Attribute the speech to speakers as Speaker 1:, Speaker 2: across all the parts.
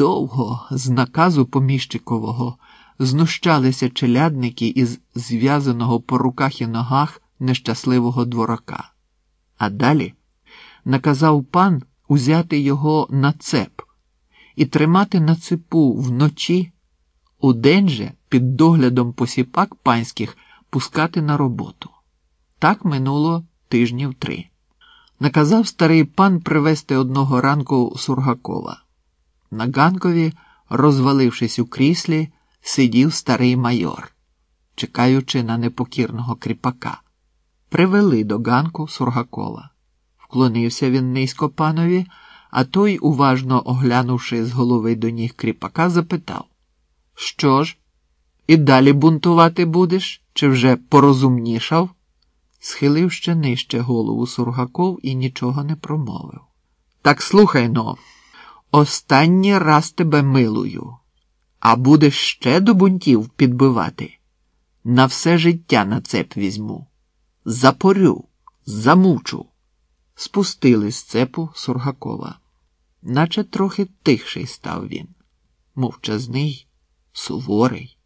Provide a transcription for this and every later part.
Speaker 1: довго з наказу поміщикового знущалися челядники із зв'язаного по руках і ногах нещасливого дворака. А далі наказав пан узяти його на цеп і тримати на цепу вночі, удень же під доглядом посіпак панських пускати на роботу. Так минуло тижнів три. Наказав старий пан привезти одного ранку Сургакова. На ганкові, розвалившись у кріслі, сидів старий майор, чекаючи на непокірного кріпака. Привели до ганку Сургакова. Вклонився він низько панові, а той, уважно оглянувши з голови до ніг кріпака, запитав: Що ж, і далі бунтувати будеш, чи вже порозумнішав? Схилив ще нижче голову Сургаков і нічого не промовив. Так слухай но, останній раз тебе милую, а будеш ще до бунтів підбивати. На все життя на цеп візьму. Запорю, замучу. Спустили з цепу Сургакова, наче трохи тихший став він, мовчазний, суворий.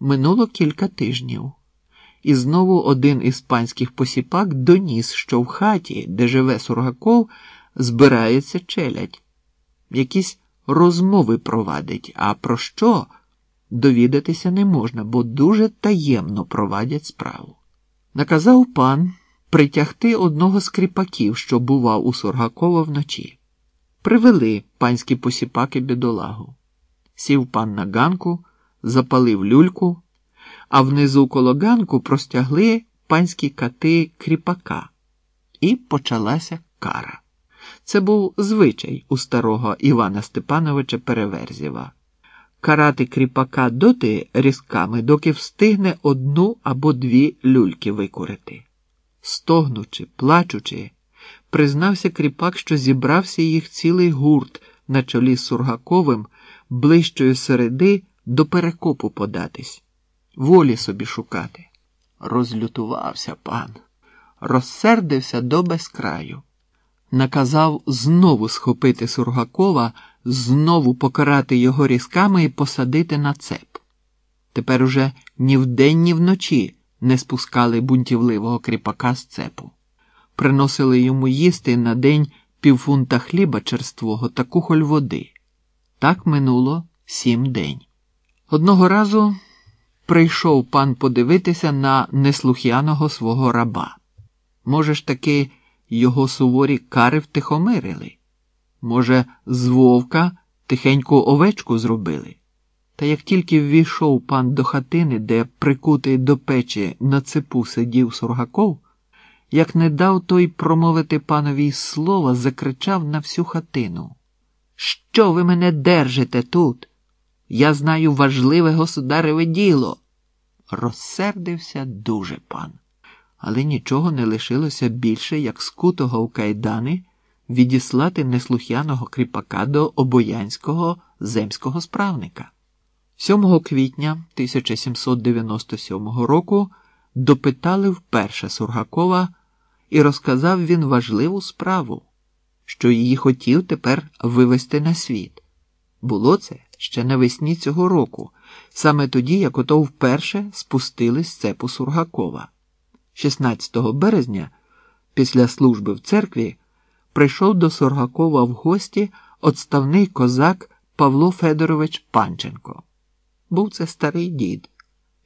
Speaker 1: Минуло кілька тижнів, і знову один із панських посіпак доніс, що в хаті, де живе Сургаков, збирається челядь. Якісь розмови провадить, а про що довідатися не можна, бо дуже таємно провадять справу. Наказав пан притягти одного з кріпаків, що бував у Сургакова вночі. Привели панські посіпаки бідолагу. Сів пан на ганку, запалив люльку, а внизу коло ганку простягли панські кати кріпака, і почалася кара. Це був звичай у старого Івана Степановича Переверзєва. Карати кріпака доти різками, доки встигне одну або дві люльки викурити. Стогнучи, плачучи, признався кріпак, що зібрався їх цілий гурт на чолі з Сургаковим ближчої середи до перекопу податись, волі собі шукати. Розлютувався пан, розсердився до безкраю. Наказав знову схопити Сургакова, знову покарати його різками і посадити на цеп. Тепер уже ні вдень, ні вночі не спускали бунтівливого кріпака з цепу. Приносили йому їсти на день півфунта хліба черствого та кухоль води. Так минуло сім день. Одного разу прийшов пан подивитися на неслух'яного свого раба. Може ж таки, його суворі кари втихомирили? Може, з вовка тихеньку овечку зробили? Та як тільки ввійшов пан до хатини, де прикутий до печі на цепу сидів Сургаков, як не дав той промовити панові слова, закричав на всю хатину. Що ви мене держите тут? Я знаю важливе государеве діло. Розсердився дуже пан, але нічого не лишилося більше, як скутого у кайдани відіслати неслух'яного кріпака до обоянського земського справника. 7 квітня 1797 року допитали вперше Сургакова, і розказав він важливу справу, що її хотів тепер вивести на світ. Було це ще навесні цього року, саме тоді, як ото вперше спустили з цепу Сургакова. 16 березня, після служби в церкві, прийшов до Сургакова в гості отставний козак Павло Федорович Панченко. Був це старий дід,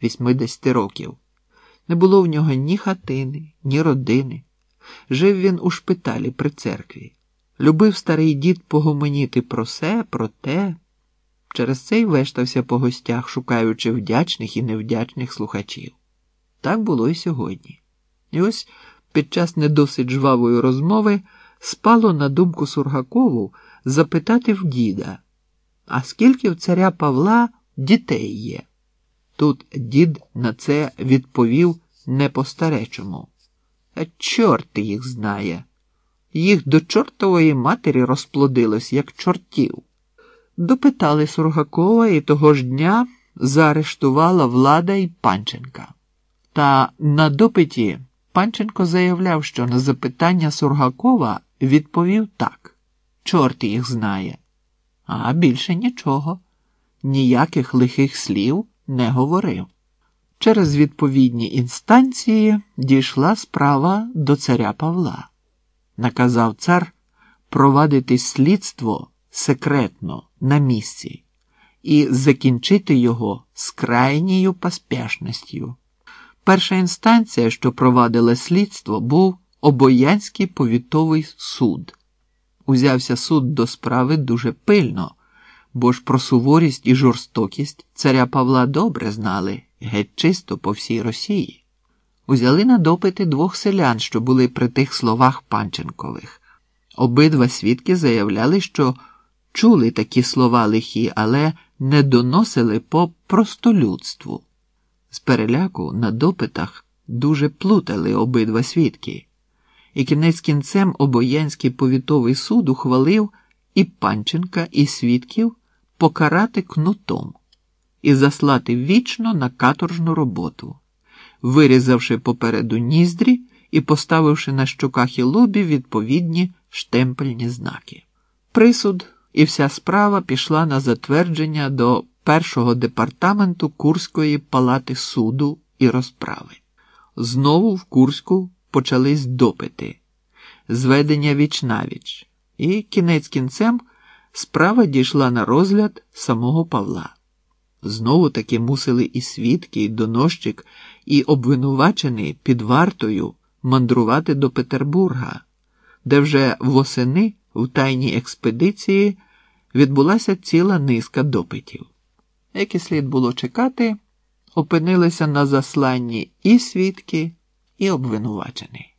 Speaker 1: 80 років. Не було в нього ні хатини, ні родини. Жив він у шпиталі при церкві. Любив старий дід погомоніти про се, про те. Через це й вештався по гостях, шукаючи вдячних і невдячних слухачів. Так було і сьогодні. І ось під час не досить жвавої розмови спало на думку Сургакову запитати в діда, а скільки в царя Павла дітей є? Тут дід на це відповів не по-старечому. А чорт їх знає. Їх до чортової матері розплодилось, як чортів. Допитали Сургакова і того ж дня заарештувала влада і Панченка. Та на допиті Панченко заявляв, що на запитання Сургакова відповів так: чорт їх знає. а більше нічого, ніяких лихих слів не говорив. Через відповідні інстанції дійшла справа до царя Павла. Наказав цар провадити слідство секретно на місці і закінчити його з крайньою поспішністю. Перша інстанція, що провадила слідство, був Обоянський повітовий суд. Узявся суд до справи дуже пильно, бо ж про суворість і жорстокість царя Павла добре знали, геть чисто по всій Росії. Узяли на допити двох селян, що були при тих словах Панченкових. Обидва свідки заявляли, що чули такі слова лихі, але не доносили по простолюдству. З переляку на допитах дуже плутали обидва свідки, і кінець кінцем Обоянський повітовий суд ухвалив і Панченка, і свідків покарати кнутом і заслати вічно на каторжну роботу, вирізавши попереду ніздрі і поставивши на щоках і лобі відповідні штемпельні знаки. Присуд і вся справа пішла на затвердження до першого департаменту Курської палати суду і розправи. Знову в Курську почались допити, зведення віч-навіч, і кінець кінцем справа дійшла на розгляд самого Павла. Знову таки мусили і свідки, і донощик, і обвинувачений під вартою мандрувати до Петербурга, де вже восени в тайній експедиції відбулася ціла низка допитів. Як і слід було чекати, опинилися на засланні і свідки, і обвинувачений.